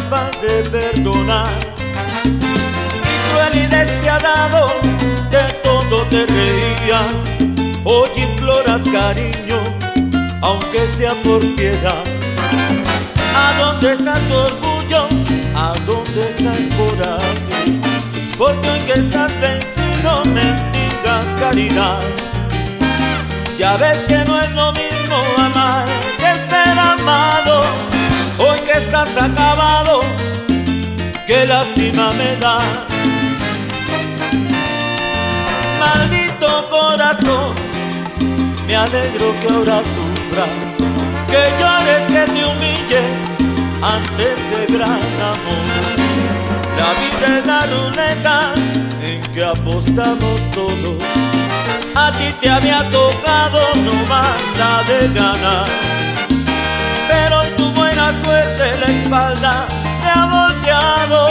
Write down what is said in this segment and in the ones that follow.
capaz de perdonar. Cruel y despiadado, de todo te reías. Hoy imploras cariño, aunque sea por piedad. ¿A dónde está tu orgullo? ¿A dónde está el coraje? Porque hoy que estás vencido mendigas caridad. Ya ves que no es lo mismo amar que ser amado. Estás acabado, qué lástima me da. Maldito corazón, me alegro que ahora sufras, que llores, que te humilles ante este gran amor. La vida es la ruleta en que apostamos todos. A ti te había tocado no la de ganar, buena suerte la espalda te ha volteado.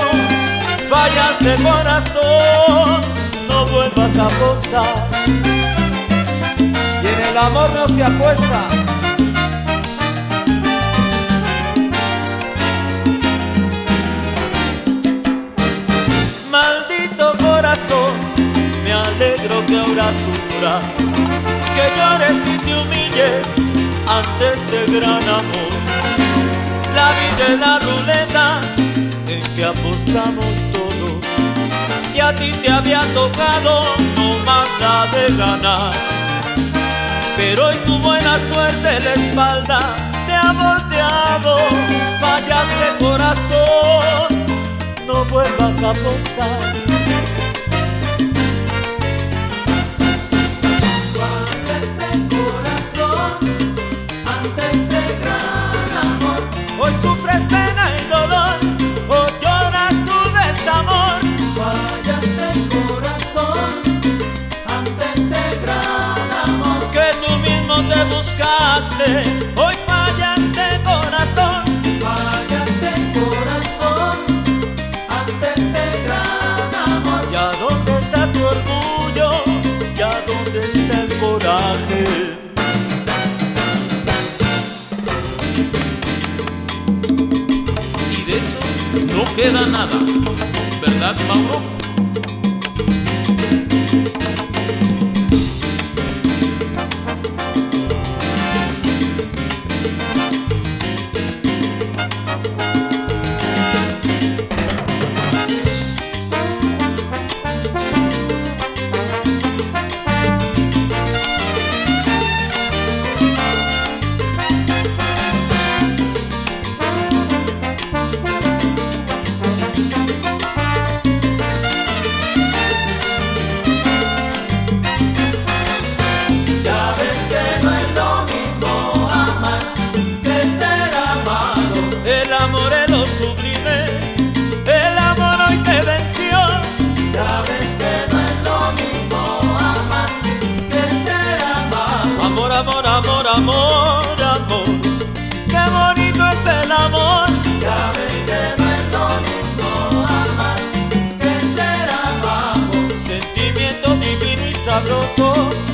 Fallaste corazón, no vuelvas a apostar. Y en el amor no se apuesta. me alegro que ahora sufras, que llores y te humilles ante este gran amor. La vida es la ruleta en que apostamos todos, y a ti te había tocado no más la de ganar. Pero hoy tu buena suerte la espalda te ha volteado, fallaste corazón, no vuelvas a apostar hoy fallaste corazón. Fallaste corazón ante este gran amor. ¿Ya dónde está tu orgullo? ¿Ya dónde está el coraje? Y de eso no queda nada, ¿verdad, Mauro? amor, amor, amor. Qué bonito es el amor. Ya ves que no es lo mismo amar que ser amado. Sentimiento divino y sabroso.